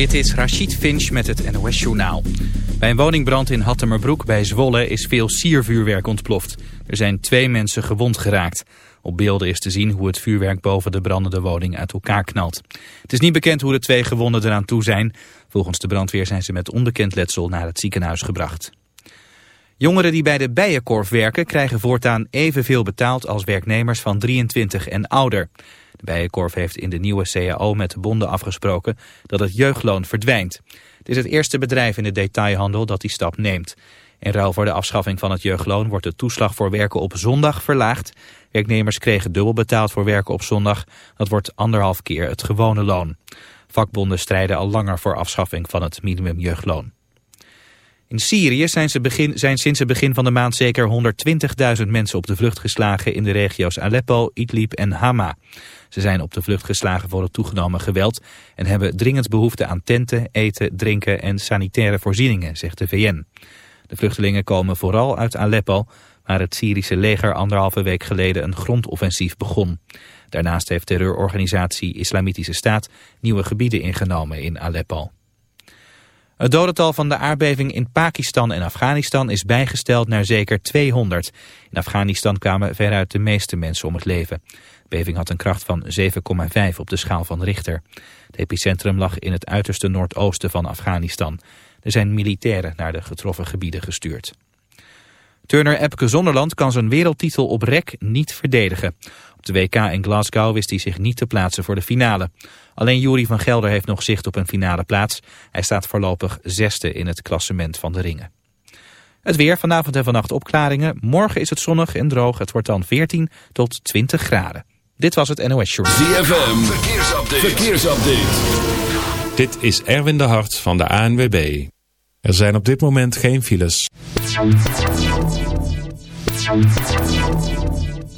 Dit is Rachid Finch met het NOS-journaal. Bij een woningbrand in Hattemerbroek bij Zwolle is veel siervuurwerk ontploft. Er zijn twee mensen gewond geraakt. Op beelden is te zien hoe het vuurwerk boven de brandende woning uit elkaar knalt. Het is niet bekend hoe de twee gewonden eraan toe zijn. Volgens de brandweer zijn ze met onbekend letsel naar het ziekenhuis gebracht. Jongeren die bij de Bijenkorf werken krijgen voortaan evenveel betaald als werknemers van 23 en ouder. De Bijenkorf heeft in de nieuwe CAO met de bonden afgesproken dat het jeugdloon verdwijnt. Het is het eerste bedrijf in de detailhandel dat die stap neemt. In ruil voor de afschaffing van het jeugdloon wordt de toeslag voor werken op zondag verlaagd. Werknemers kregen dubbel betaald voor werken op zondag. Dat wordt anderhalf keer het gewone loon. Vakbonden strijden al langer voor afschaffing van het minimumjeugdloon. In Syrië zijn, ze begin, zijn sinds het begin van de maand zeker 120.000 mensen op de vlucht geslagen in de regio's Aleppo, Idlib en Hama. Ze zijn op de vlucht geslagen voor het toegenomen geweld en hebben dringend behoefte aan tenten, eten, drinken en sanitaire voorzieningen, zegt de VN. De vluchtelingen komen vooral uit Aleppo, waar het Syrische leger anderhalve week geleden een grondoffensief begon. Daarnaast heeft terreurorganisatie Islamitische Staat nieuwe gebieden ingenomen in Aleppo. Het dodental van de aardbeving in Pakistan en Afghanistan is bijgesteld naar zeker 200. In Afghanistan kwamen veruit de meeste mensen om het leven. De beving had een kracht van 7,5 op de schaal van Richter. Het epicentrum lag in het uiterste noordoosten van Afghanistan. Er zijn militairen naar de getroffen gebieden gestuurd. Turner Epke Zonderland kan zijn wereldtitel op rek niet verdedigen. Op de WK in Glasgow wist hij zich niet te plaatsen voor de finale. Alleen Jury van Gelder heeft nog zicht op een finale plaats. Hij staat voorlopig zesde in het klassement van de ringen. Het weer, vanavond en vannacht opklaringen. Morgen is het zonnig en droog. Het wordt dan 14 tot 20 graden. Dit was het NOS Short. ZFM, verkeersupdate. verkeersupdate. Dit is Erwin de Hart van de ANWB. Er zijn op dit moment geen files.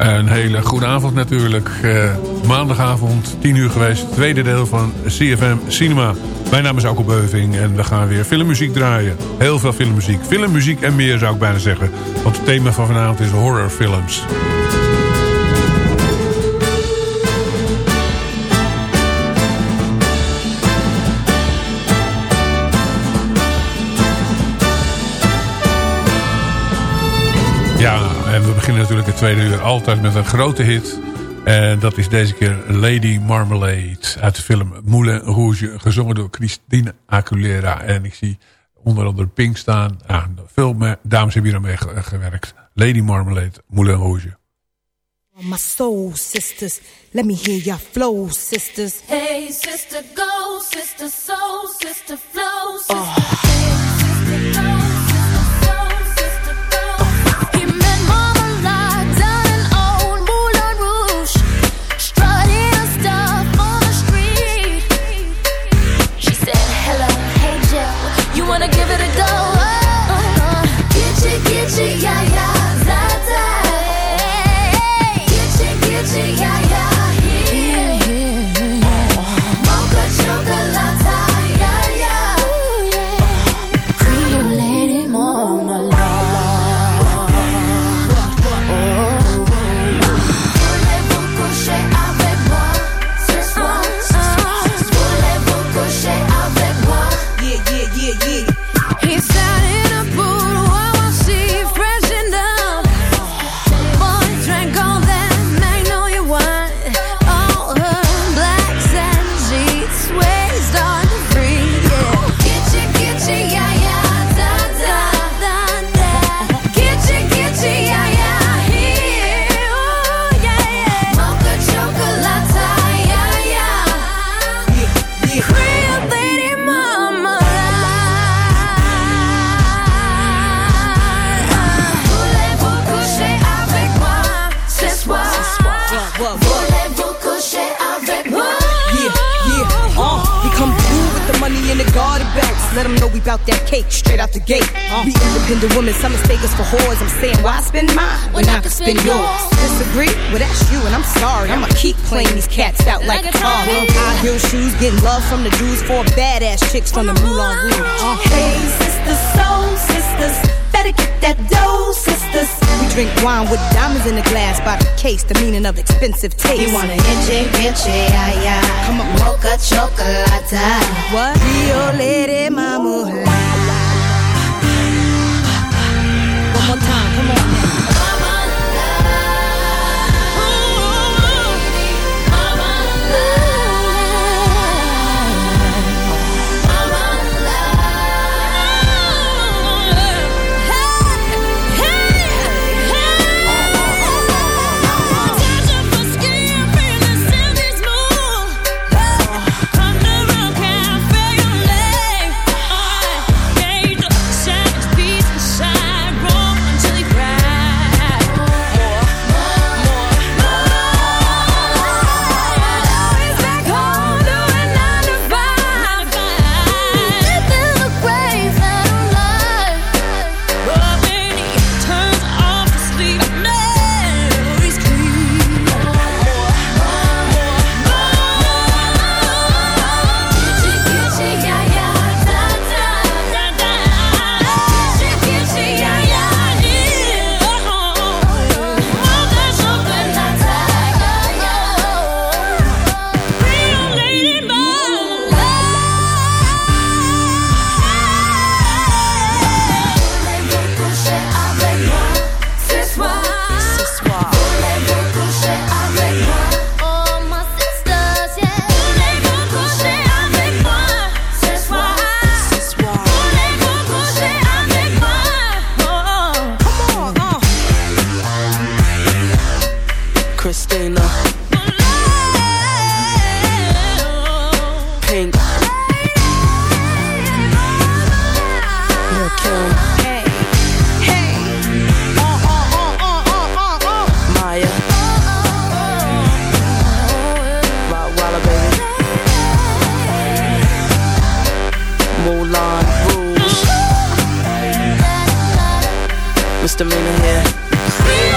Een hele goede avond natuurlijk. Uh, maandagavond, 10 uur geweest. Tweede deel van CFM Cinema. Mijn naam is Alko Beuving en we gaan weer filmmuziek draaien. Heel veel filmmuziek. Filmmuziek en meer zou ik bijna zeggen. Want het thema van vanavond is horrorfilms. Beginnen natuurlijk het tweede uur altijd met een grote hit. En dat is deze keer Lady Marmalade uit de film Moulin Rouge. Gezongen door Christine Aguilera. En ik zie onder andere Pink staan. Ja, veel dames hebben hier aan mee gewerkt. Lady Marmalade, Moulin Rouge. My soul sisters, let me hear your flow sisters. Hey sister, go sister, soul sister, flow sister. Oh. When I can spend yours? Disagree? Well, that's you, and I'm sorry. I'ma keep playing these cats out like a car. High heel shoes, getting love from the dudes, four badass chicks from the Moulin Rouge. Uh-huh. Hey, sisters, soul sisters, better get that dough, sisters. We drink wine with diamonds in the glass by the case, the meaning of expensive taste. You want a inche, inche, misdemeanor here. We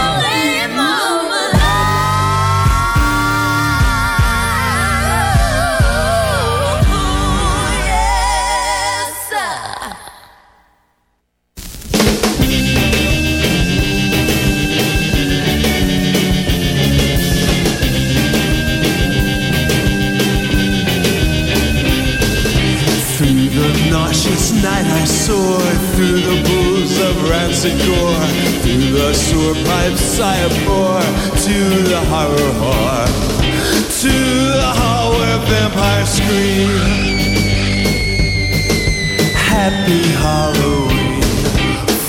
Through the night, I saw rancid gore Through the sewer pipes I abhor To the horror whore To the hall where vampires scream. Happy Halloween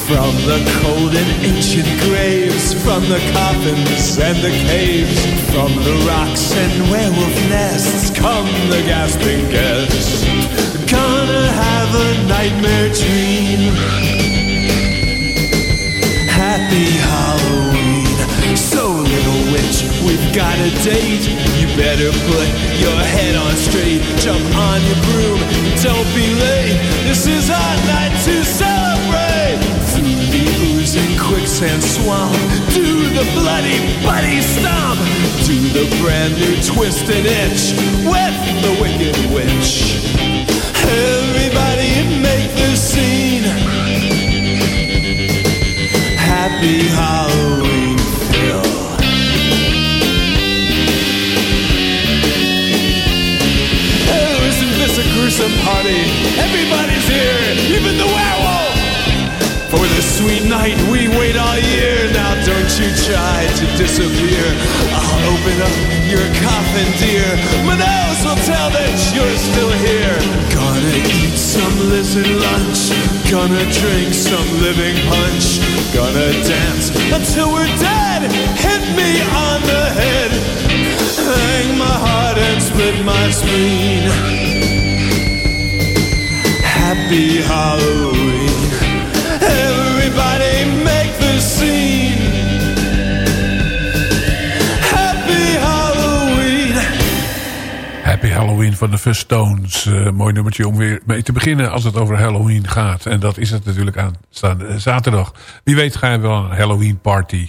From the cold and ancient graves From the coffins and the caves From the rocks and werewolf nests Come the gasping guests. Gonna have a nightmare dream got a date. You better put your head on straight. Jump on your broom, don't be late. This is our night to celebrate. Through the oozing quicksand swamp. Do the bloody buddy stomp. Do the brand new twist and itch With the wicked witch. Everybody make the scene. Happy Halloween, this a party? Everybody's here, even the werewolf. For this sweet night we wait all year. Now don't you try to disappear. I'll open up your coffin, dear. My nose will tell that you're still here. Gonna eat some lizard lunch. Gonna drink some living punch. Gonna dance until we're dead. Hit me on the head. Hang my heart and split my spleen. Happy Halloween. Everybody make the scene. Happy Halloween. Happy Halloween van de Stones. Uh, mooi nummertje om weer mee te beginnen als het over Halloween gaat. En dat is het natuurlijk aanstaande zaterdag. Wie weet ga je wel een Halloween party.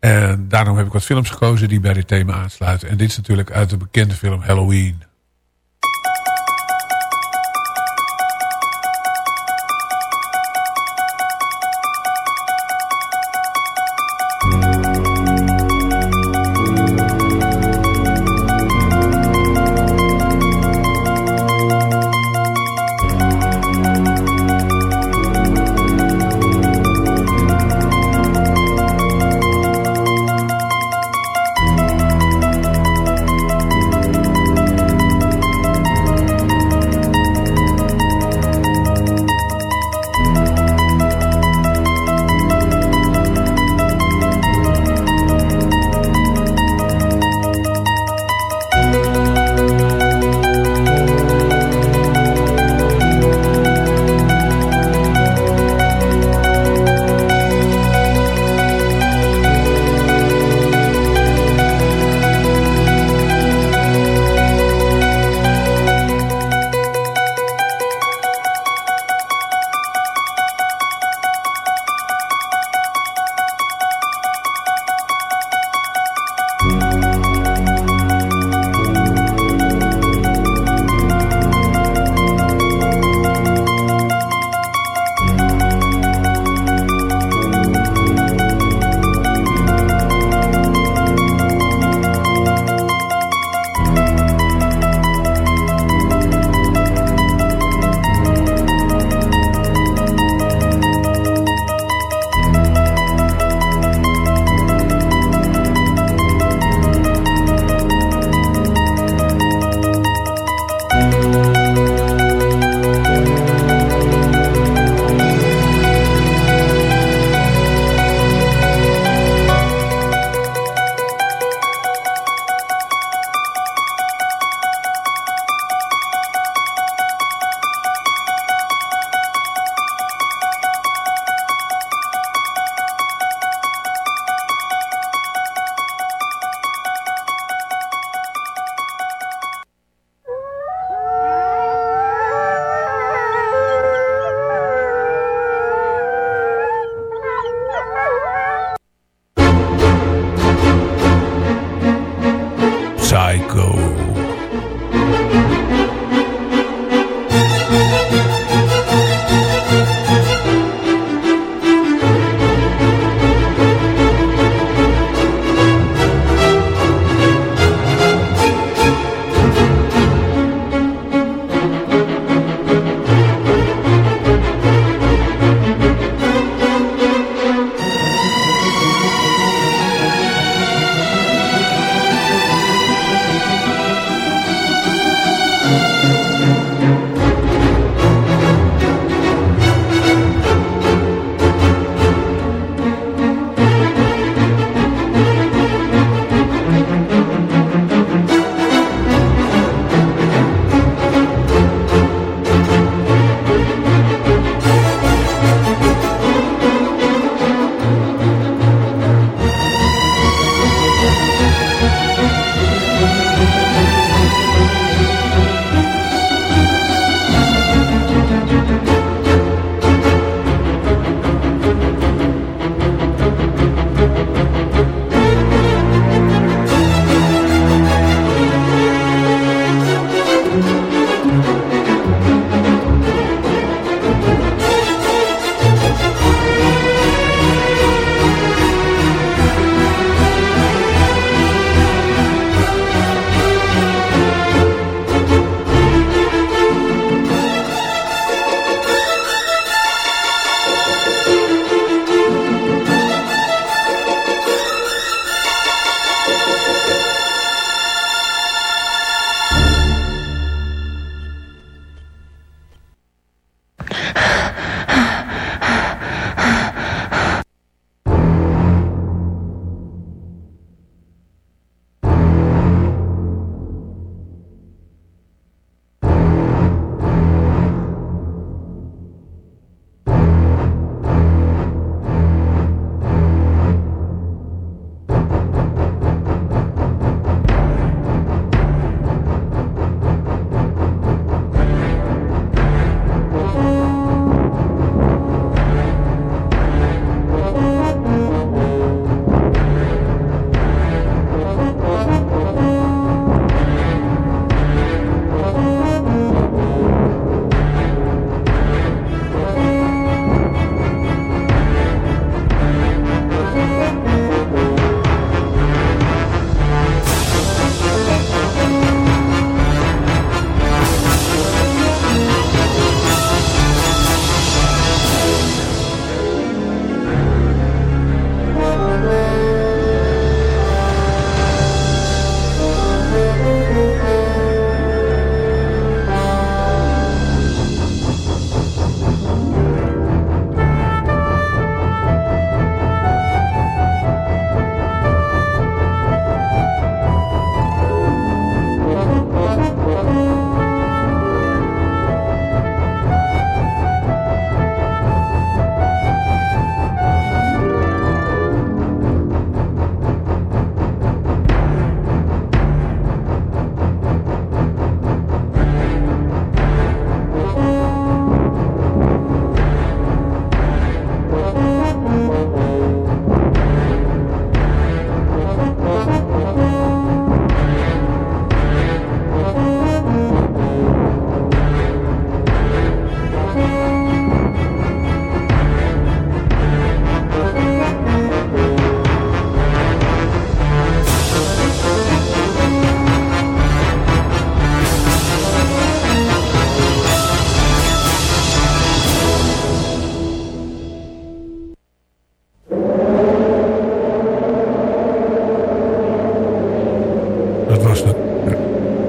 En daarom heb ik wat films gekozen die bij dit thema aansluiten. En dit is natuurlijk uit de bekende film Halloween.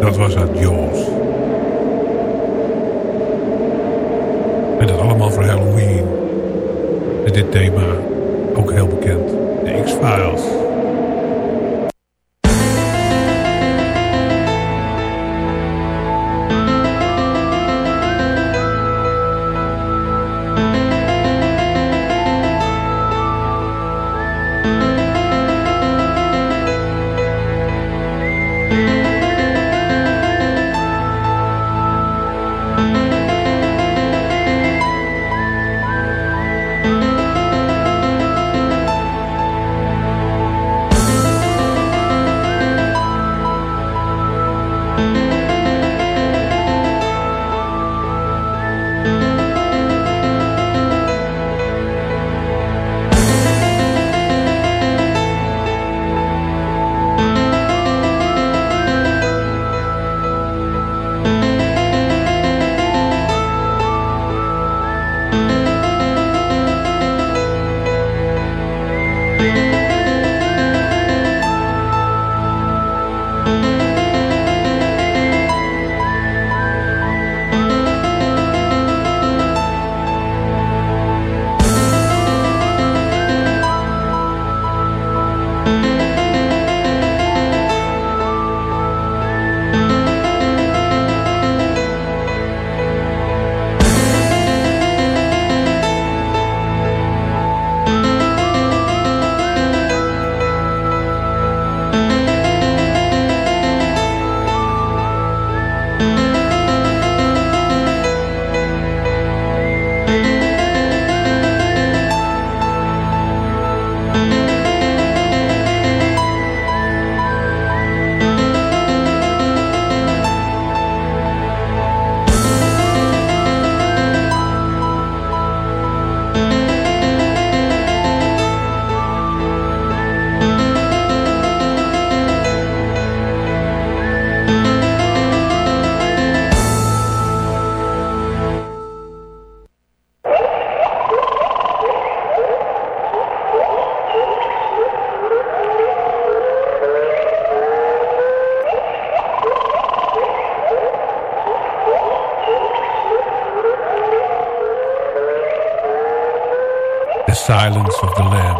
dat was uit Jaws. En dat allemaal voor Halloween. En dit thema ook heel bekend. De X-Files. Silence of the Lambs.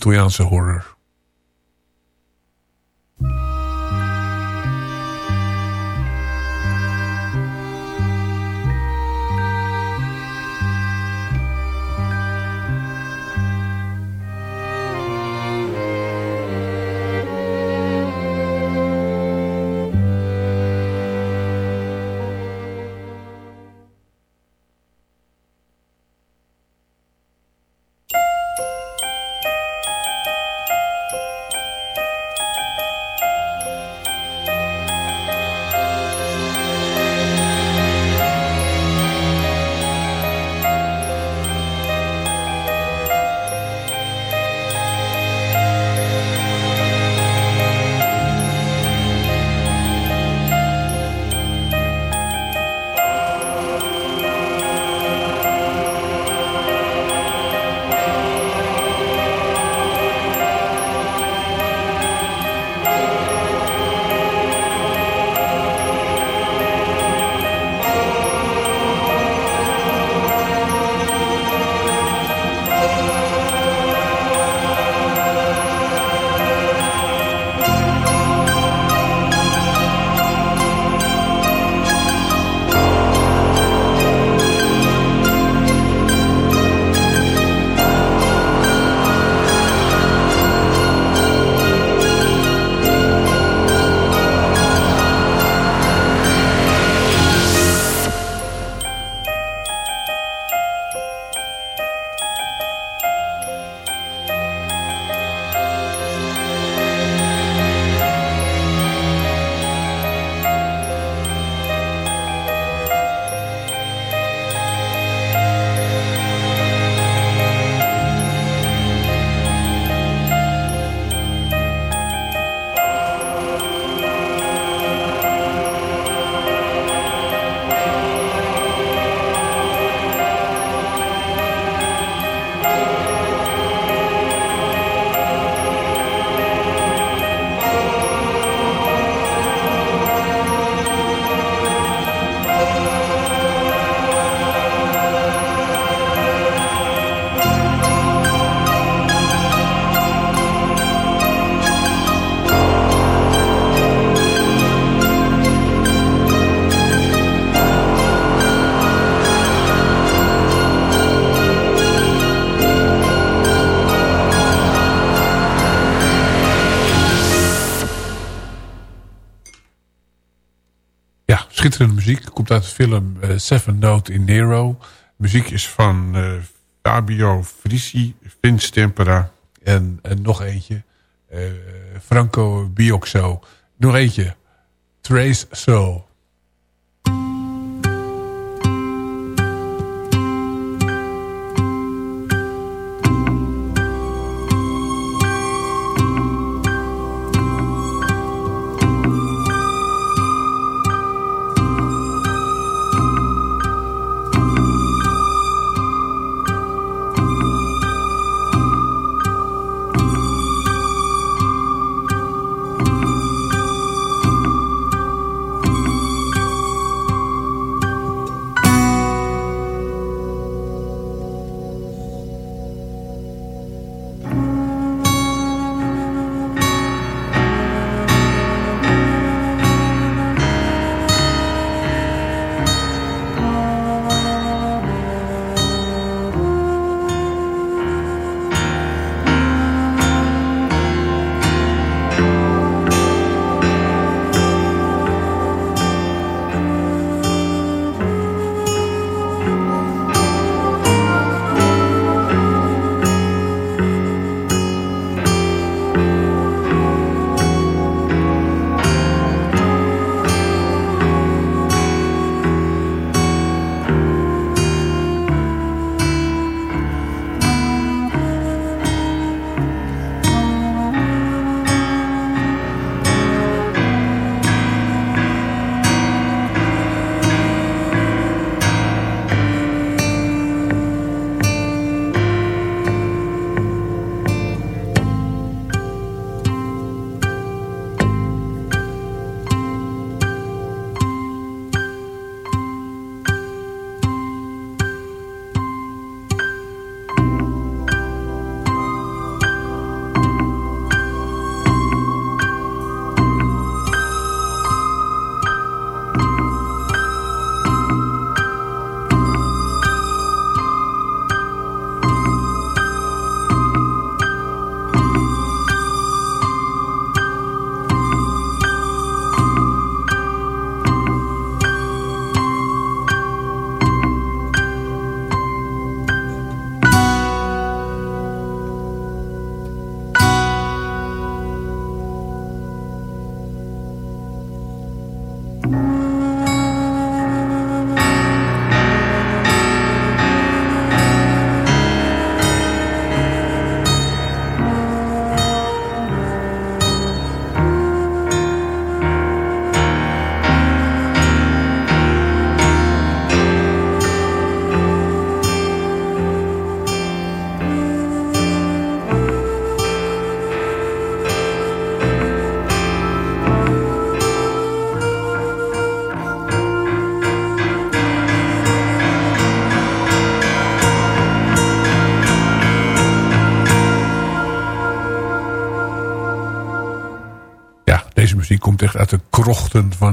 Italiaanse horror. Schitterende muziek. Komt uit de film uh, Seven Note in Nero. muziek is van uh, Fabio Frisi, Vince Tempera en, en nog eentje. Uh, Franco Bioxo. Nog eentje. Trace Soul.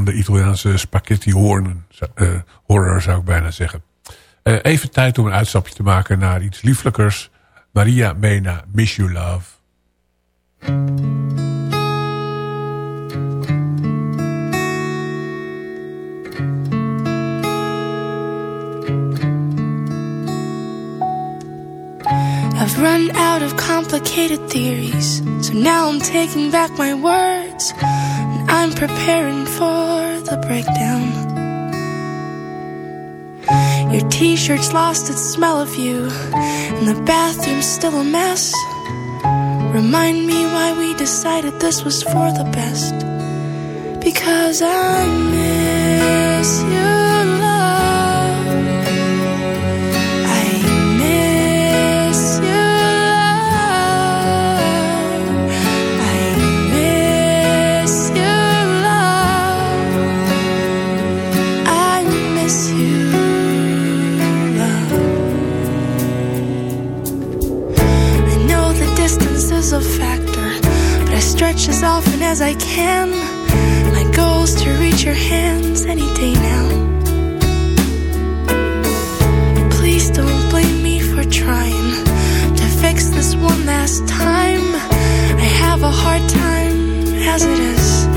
De Italiaanse spaghetti hornen, uh, horror zou ik bijna zeggen. Uh, even tijd om een uitstapje te maken naar iets lieflijkers. Maria Mena, Miss You Love. I've run out of complicated theories, so now I'm taking back my words, I'm preparing for the breakdown. Your t shirt's lost its smell of you, and the bathroom's still a mess. Remind me why we decided this was for the best. Because I miss you. Stretch as often as I can. My goal is to reach your hands any day now. Please don't blame me for trying to fix this one last time. I have a hard time as it is.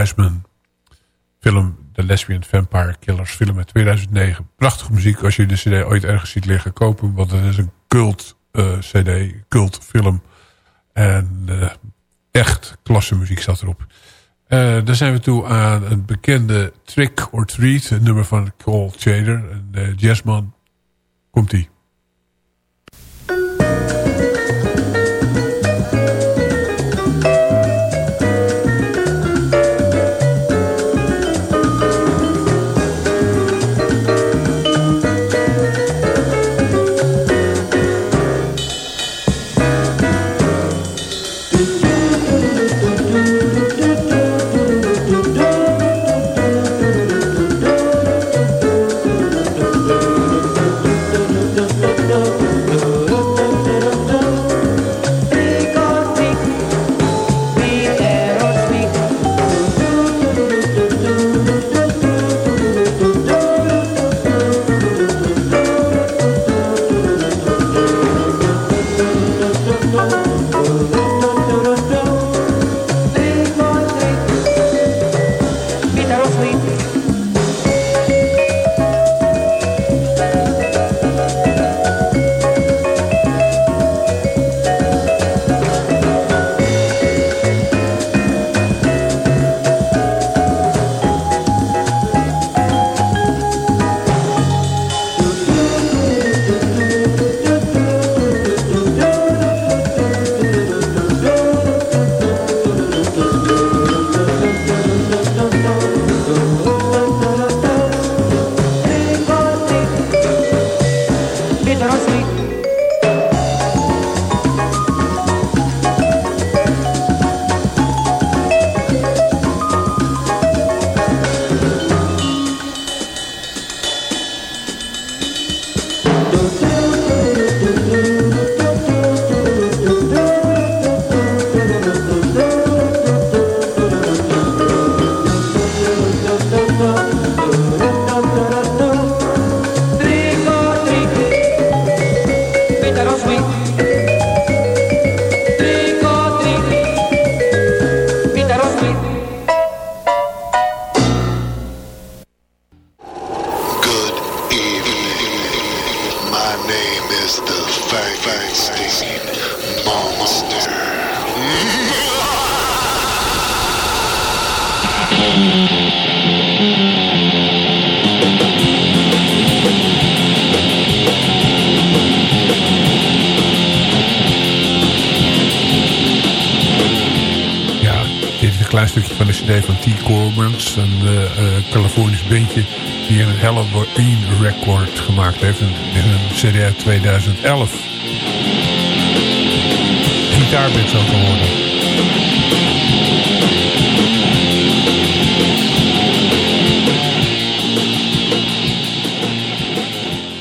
Wiseman. Film The Lesbian Vampire Killers. Film uit 2009. Prachtige muziek. Als je de cd ooit ergens ziet liggen, kopen. Want het is een cult uh, cd. Cult film. En uh, echt klasse muziek zat erop. Uh, dan zijn we toe aan een bekende Trick or Treat. Een nummer van Cole Chader. Een jazzman. Komt-ie. CD uit 2011. Gitaarbit zo te horen.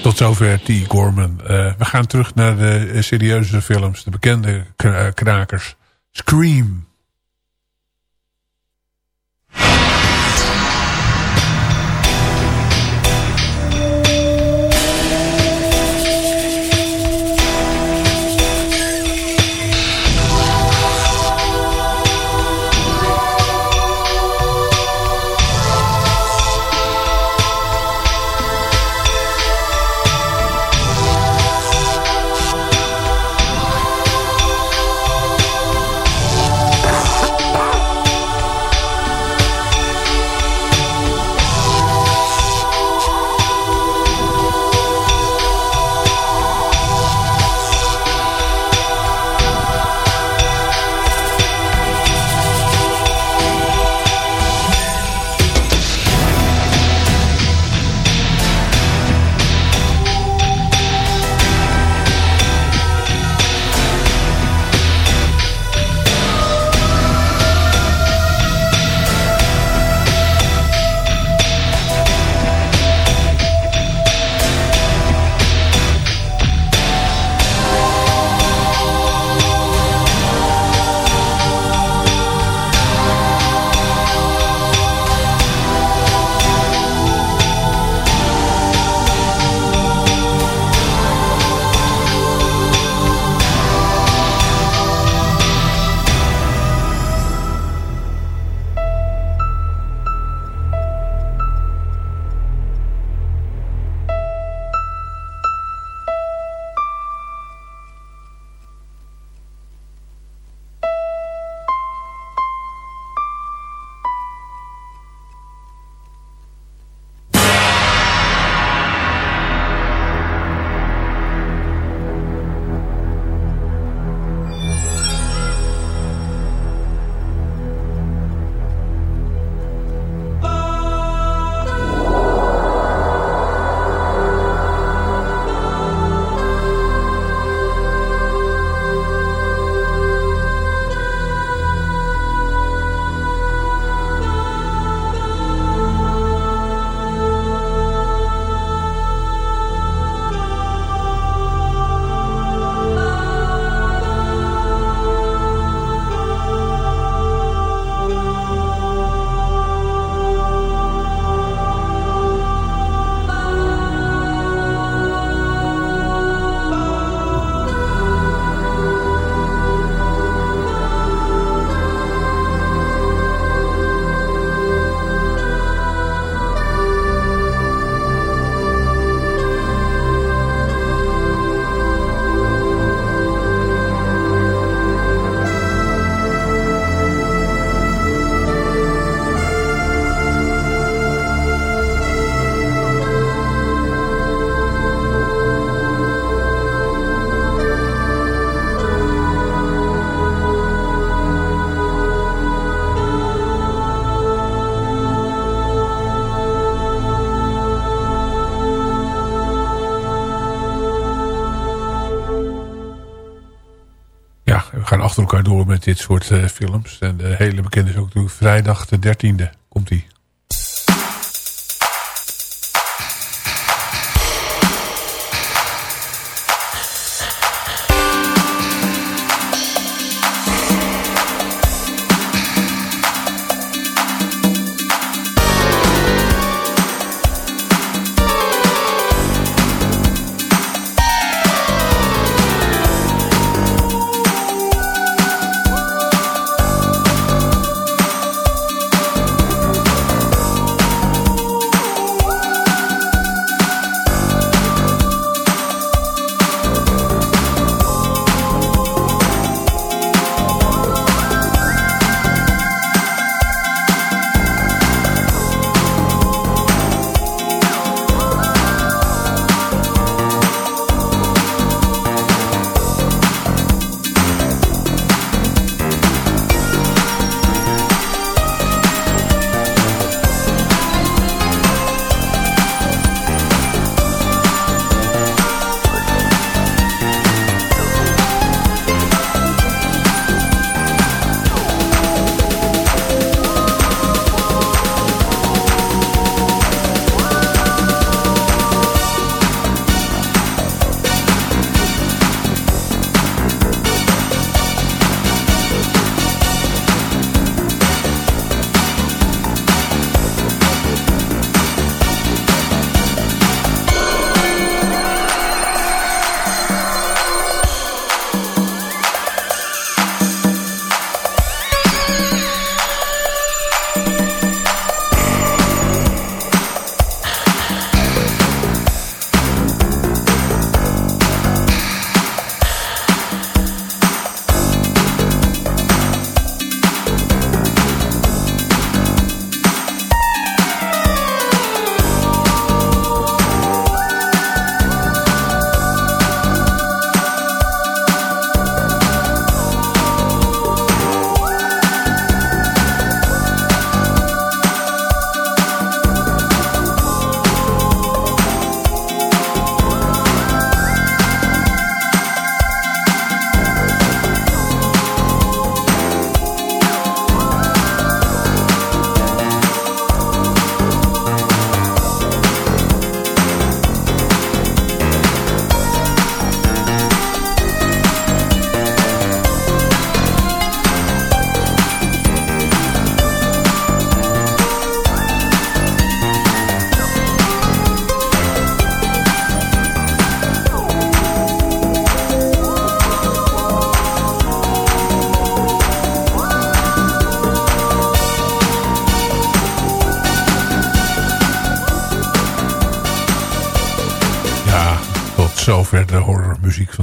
Tot zover T. Gorman. Uh, we gaan terug naar de serieuze films. De bekende krakers. Scream. Elkaar door met dit soort uh, films. En de hele bekende is ook natuurlijk vrijdag de 13e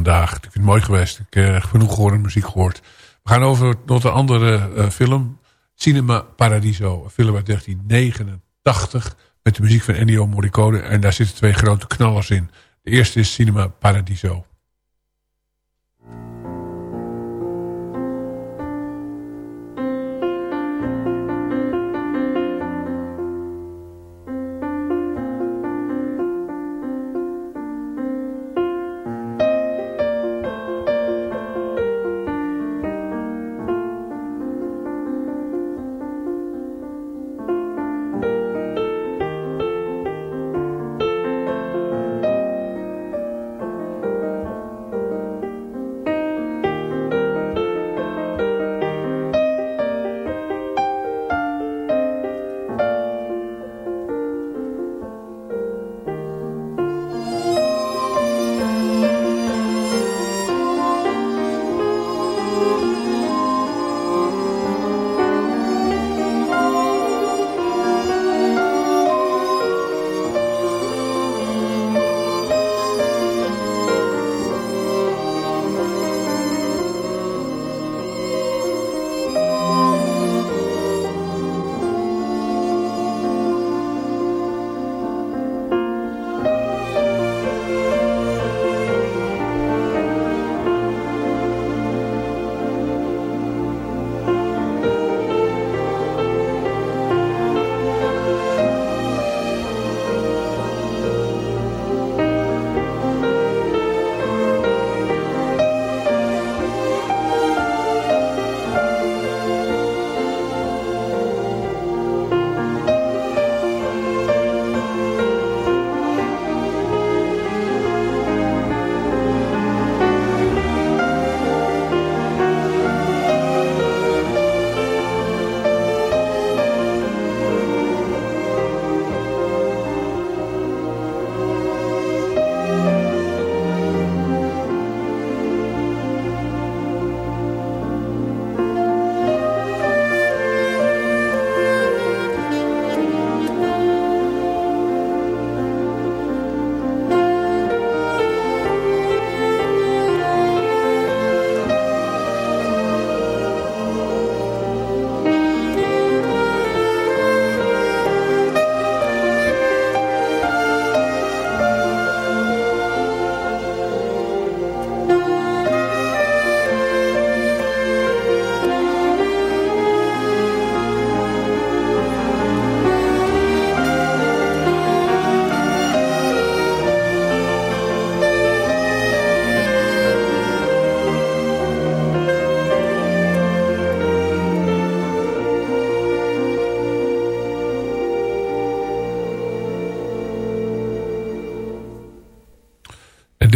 vandaag. Ik vind het mooi geweest. Ik heb genoeg gehoord muziek gehoord. We gaan over tot een andere uh, film. Cinema Paradiso. Een film uit 1989. Met de muziek van Ennio Morricone. En daar zitten twee grote knallers in. De eerste is Cinema Paradiso.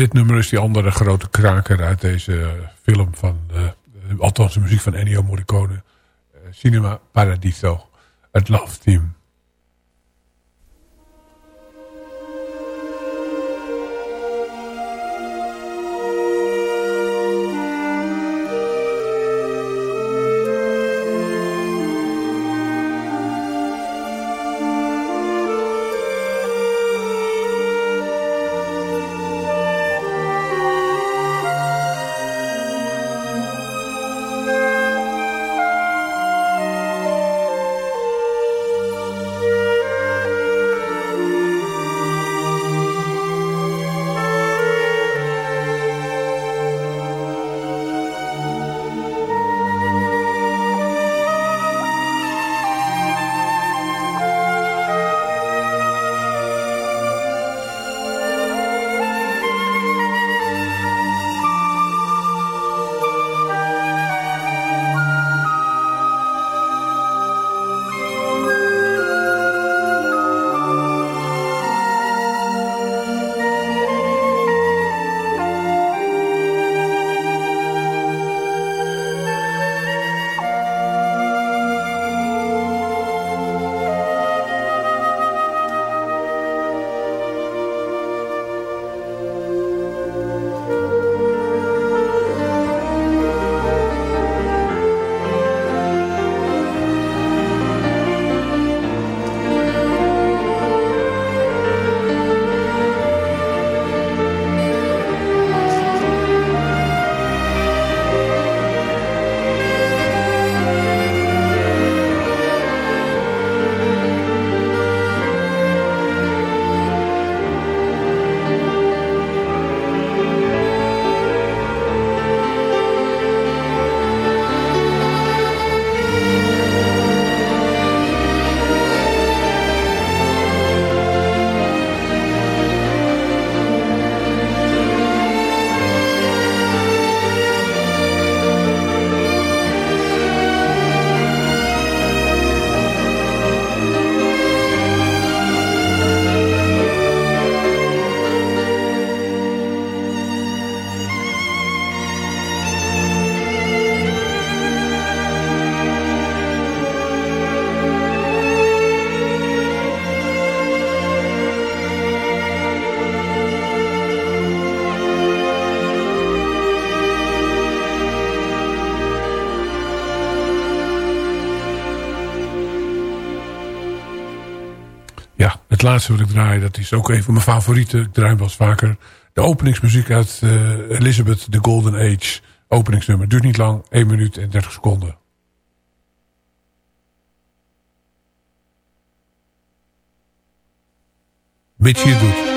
Dit nummer is die andere grote kraker uit deze film van... Uh, althans de muziek van Ennio Morricone. Uh, Cinema Paradiso. Het Love Team. Het laatste wat ik draai, dat is ook een van mijn favorieten. Ik draai wel eens vaker. De openingsmuziek uit uh, Elizabeth, The Golden Age. Openingsnummer. Duurt niet lang, 1 minuut en 30 seconden. Je doet.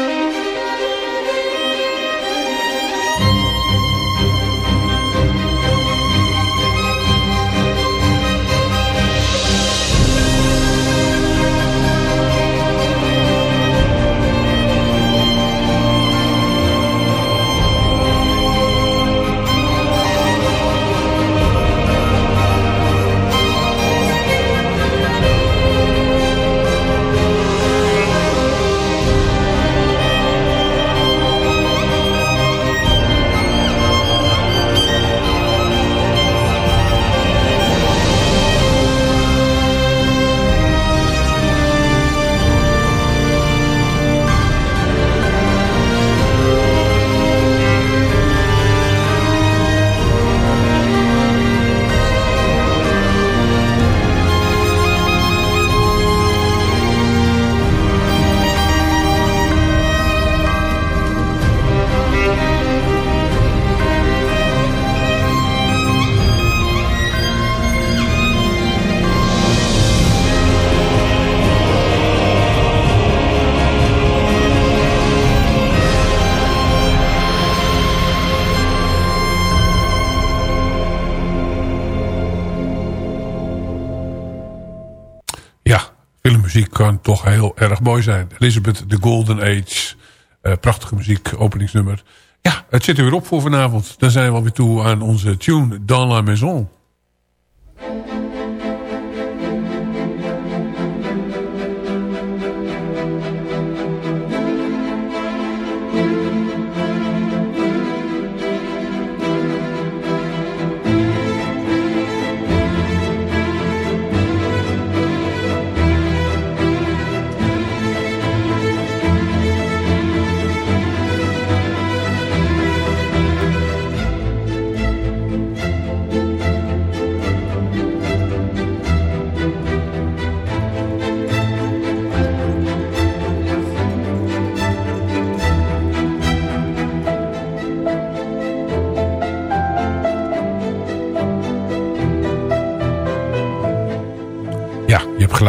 Mooi zijn. Elizabeth, The Golden Age. Uh, prachtige muziek, openingsnummer. Ja, het zit er weer op voor vanavond. Dan zijn we alweer toe aan onze tune Dans la Maison.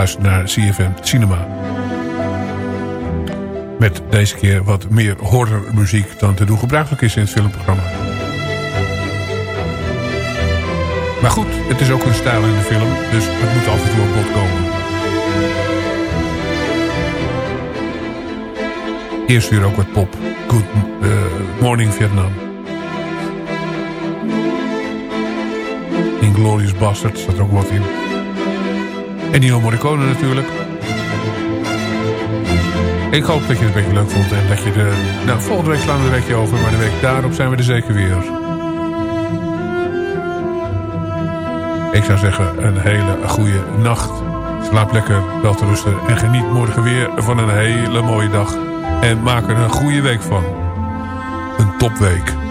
Geluisterd naar CFM Cinema. Met deze keer wat meer horrormuziek dan te doen gebruikelijk is in het filmprogramma. Maar goed, het is ook een stijl in de film, dus het moet af en toe op bod komen. Eerst weer ook wat pop. Good uh, Morning Vietnam. Inglorious Bastard staat er ook wat in. Ennio Morricone natuurlijk. Ik hoop dat je het een beetje leuk vond en dat je er... Nou, volgende week slaan we een weekje over, maar de week daarop zijn we er zeker weer. Ik zou zeggen, een hele goede nacht. Slaap lekker, wel te rusten en geniet morgen weer van een hele mooie dag. En maak er een goede week van. Een topweek.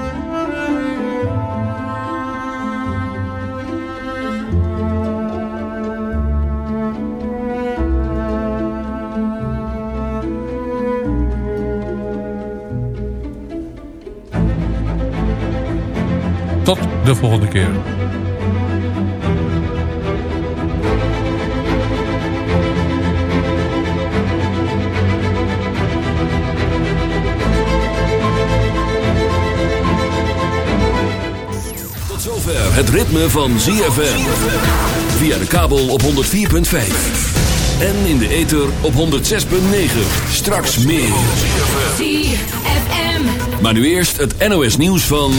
Volgende keer. Tot zover het ritme van ZFM. Via de kabel op 104.5. En in de ether op 106.9. Straks meer. ZFM. Maar nu eerst het NOS nieuws van...